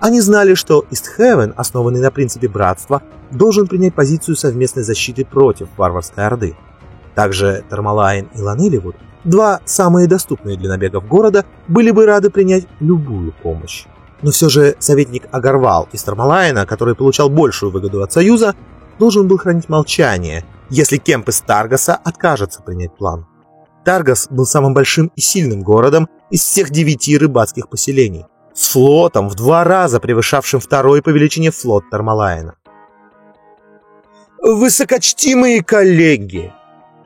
Они знали, что Истхевен, основанный на принципе братства, должен принять позицию совместной защиты против варварской орды. Также Тармалайн и Ланеливуд, два самые доступные для набегов города, были бы рады принять любую помощь. Но все же советник Агарвал из Тармалайна, который получал большую выгоду от Союза, должен был хранить молчание если Кемп из Таргаса откажется принять план. Таргас был самым большим и сильным городом из всех девяти рыбацких поселений, с флотом в два раза превышавшим второй по величине флот Тармалайна. «Высокочтимые коллеги!»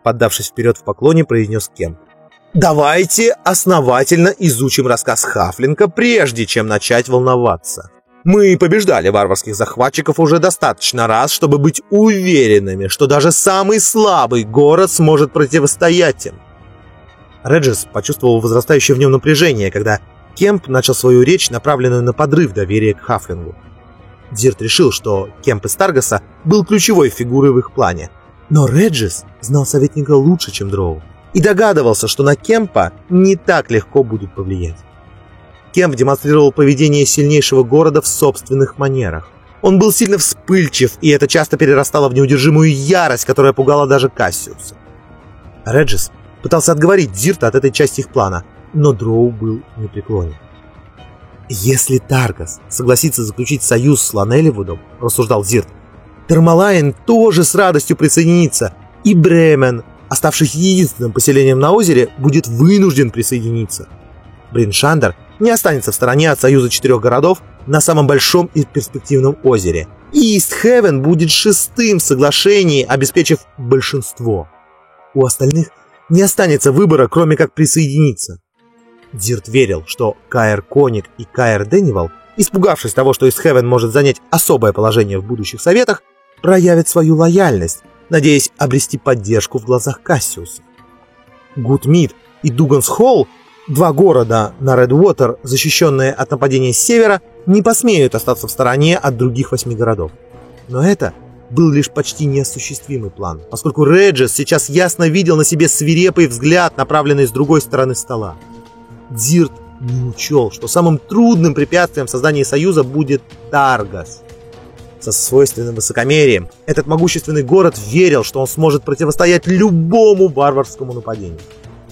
Поддавшись вперед в поклоне, произнес Кемп. «Давайте основательно изучим рассказ Хафлинга, прежде чем начать волноваться. Мы побеждали варварских захватчиков уже достаточно раз, чтобы быть уверенными, что даже самый слабый город сможет противостоять им. Реджес почувствовал возрастающее в нем напряжение, когда Кемп начал свою речь, направленную на подрыв доверия к Хафлингу. Дзирт решил, что Кемп из Таргаса был ключевой фигурой в их плане. Но Реджес знал советника лучше, чем Дроу, и догадывался, что на Кемпа не так легко будет повлиять. Кемп демонстрировал поведение сильнейшего города в собственных манерах. Он был сильно вспыльчив, и это часто перерастало в неудержимую ярость, которая пугала даже Кассиуса. Реджис пытался отговорить Дзирта от этой части их плана, но Дроу был непреклонен. «Если Таргас согласится заключить союз с Ланеливудом, — рассуждал Зирт, — Термалайн тоже с радостью присоединится, и Бремен, оставшись единственным поселением на озере, будет вынужден присоединиться. Бриншандер не останется в стороне от союза четырех городов на самом большом и перспективном озере. И Истхевен будет шестым в соглашении, обеспечив большинство. У остальных не останется выбора, кроме как присоединиться. Дирт верил, что Каэр Коник и Каэр Деннивал, испугавшись того, что Истхевен может занять особое положение в будущих советах, проявят свою лояльность, надеясь обрести поддержку в глазах Кассиуса. Гудмид и Дуганс Холл Два города на Редвотер, защищенные от нападения с севера, не посмеют остаться в стороне от других восьми городов. Но это был лишь почти неосуществимый план, поскольку Реджес сейчас ясно видел на себе свирепый взгляд, направленный с другой стороны стола. Дзирт не учел, что самым трудным препятствием в создании союза будет Таргас. Со свойственным высокомерием этот могущественный город верил, что он сможет противостоять любому варварскому нападению.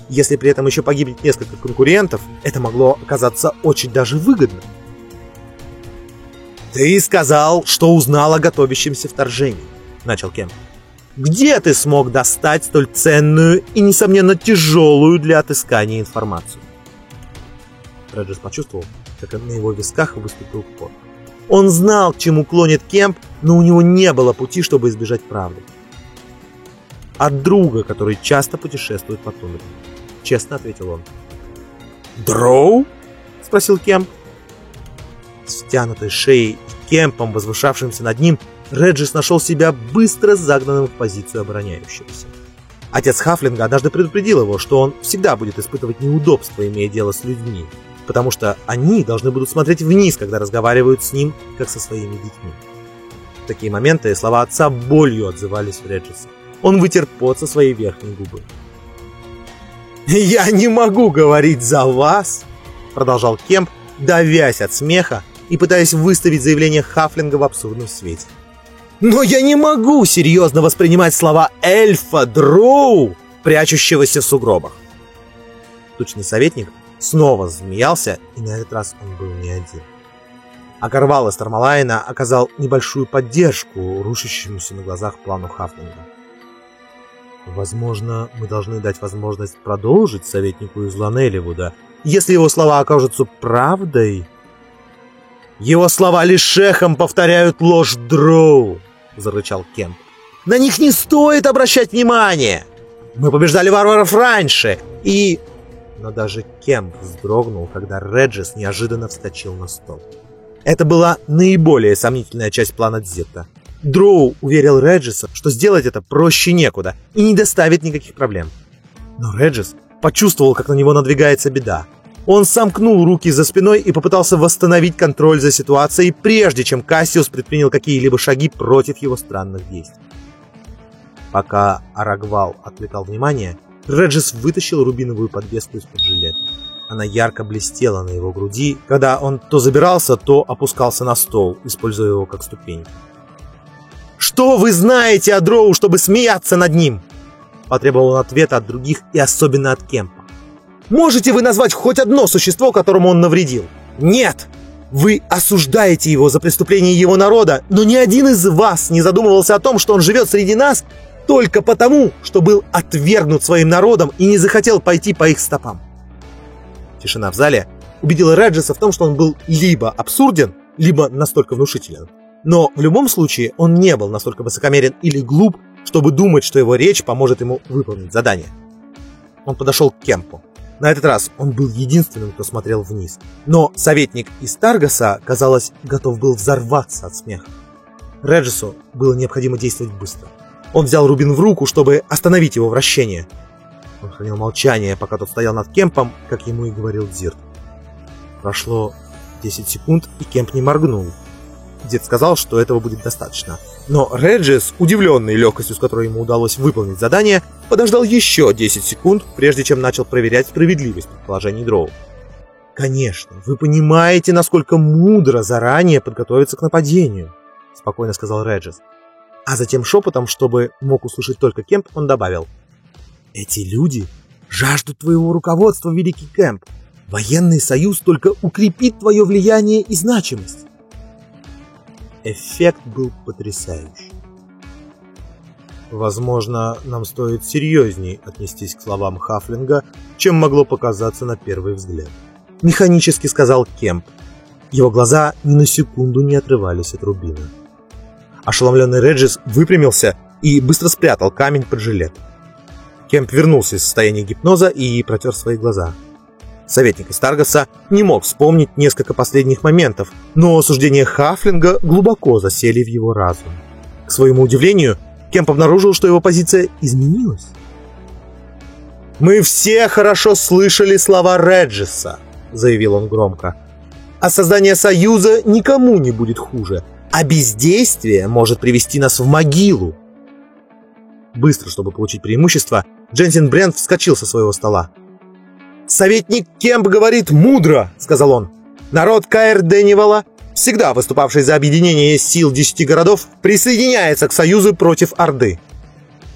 Если при этом еще погибнет несколько конкурентов, это могло оказаться очень даже выгодно. «Ты сказал, что узнал о готовящемся вторжении», — начал Кем. «Где ты смог достать столь ценную и, несомненно, тяжелую для отыскания информацию?» Реджес почувствовал, как на его висках выступил пот. Он знал, к чему клонит Кемп, но у него не было пути, чтобы избежать правды. От друга, который часто путешествует по тундре честно ответил он. «Дроу?» — спросил Кемп. С втянутой шеей и Кемпом, возвышавшимся над ним, Реджис нашел себя быстро загнанным в позицию обороняющегося. Отец Хафлинга однажды предупредил его, что он всегда будет испытывать неудобства, имея дело с людьми, потому что они должны будут смотреть вниз, когда разговаривают с ним, как со своими детьми. В такие моменты слова отца болью отзывались в Реджисе. Он вытер пот со своей верхней губы. «Я не могу говорить за вас!» Продолжал Кемп, давясь от смеха и пытаясь выставить заявление Хафлинга в абсурдном свете. «Но я не могу серьезно воспринимать слова эльфа Дроу, прячущегося в сугробах!» Тучный советник снова засмеялся, и на этот раз он был не один. Карвал из Тармалайна оказал небольшую поддержку рушащемуся на глазах плану Хафлинга. Возможно, мы должны дать возможность продолжить советнику из Ланеливуда, если его слова окажутся правдой. Его слова лишь шехом повторяют ложь Дроу, зарычал Кемп. На них не стоит обращать внимания. Мы побеждали варваров раньше, и... Но даже Кемп вздрогнул, когда Реджис неожиданно вскочил на стол. Это была наиболее сомнительная часть плана Дзетта. Дроу уверил Реджиса, что сделать это проще некуда и не доставит никаких проблем. Но Реджис почувствовал, как на него надвигается беда. Он сомкнул руки за спиной и попытался восстановить контроль за ситуацией, прежде чем Кассиус предпринял какие-либо шаги против его странных действий. Пока Арагвал отвлекал внимание, Реджис вытащил рубиновую подвеску из-под жилета. Она ярко блестела на его груди, когда он то забирался, то опускался на стол, используя его как ступеньку. Что вы знаете о Дроу, чтобы смеяться над ним?» Потребовал он ответа от других и особенно от Кемпа. «Можете вы назвать хоть одно существо, которому он навредил?» «Нет!» Вы осуждаете его за преступление его народа, но ни один из вас не задумывался о том, что он живет среди нас только потому, что был отвергнут своим народом и не захотел пойти по их стопам. Тишина в зале убедила Реджеса в том, что он был либо абсурден, либо настолько внушителен. Но в любом случае он не был настолько высокомерен или глуп, чтобы думать, что его речь поможет ему выполнить задание. Он подошел к Кемпу. На этот раз он был единственным, кто смотрел вниз. Но советник из Таргаса, казалось, готов был взорваться от смеха. Реджису было необходимо действовать быстро. Он взял Рубин в руку, чтобы остановить его вращение. Он хранил молчание, пока тот стоял над Кемпом, как ему и говорил Дзирт. Прошло 10 секунд, и Кемп не моргнул, Дед сказал, что этого будет достаточно. Но Реджис, удивленный легкостью, с которой ему удалось выполнить задание, подождал еще 10 секунд, прежде чем начал проверять справедливость предположений Дроу. Конечно, вы понимаете, насколько мудро заранее подготовиться к нападению, спокойно сказал Реджис. А затем шепотом, чтобы мог услышать только Кемп, он добавил. Эти люди жаждут твоего руководства, Великий Кэмп. Военный союз только укрепит твое влияние и значимость. Эффект был потрясающий. Возможно, нам стоит серьезней отнестись к словам Хафлинга, чем могло показаться на первый взгляд. Механически сказал Кемп. Его глаза ни на секунду не отрывались от рубина. Ошеломленный Реджис выпрямился и быстро спрятал камень под жилет. Кемп вернулся из состояния гипноза и протер свои глаза. Советник из Таргаса не мог вспомнить несколько последних моментов, но суждения Хафлинга глубоко засели в его разум. К своему удивлению, Кемп обнаружил, что его позиция изменилась. «Мы все хорошо слышали слова Реджиса», — заявил он громко. «А создание Союза никому не будет хуже, а бездействие может привести нас в могилу». Быстро, чтобы получить преимущество, Дженсин Брент вскочил со своего стола. «Советник Кемп говорит мудро», — сказал он. «Народ Каэр Деннивала, всегда выступавший за объединение сил десяти городов, присоединяется к союзу против Орды».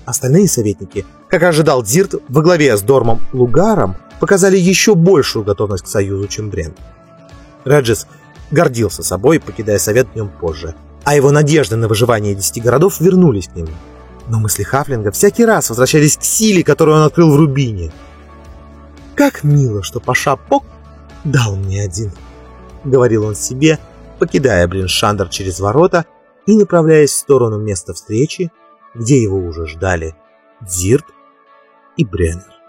Остальные советники, как ожидал Дзирт, во главе с Дормом Лугаром, показали еще большую готовность к союзу, чем Брент. Реджис гордился собой, покидая совет днем позже, а его надежды на выживание десяти городов вернулись к нему. Но мысли Хафлинга всякий раз возвращались к силе, которую он открыл в Рубине. «Как мило, что Паша Пок дал мне один», — говорил он себе, покидая Бриншандер через ворота и направляясь в сторону места встречи, где его уже ждали Дзирт и Бреннер.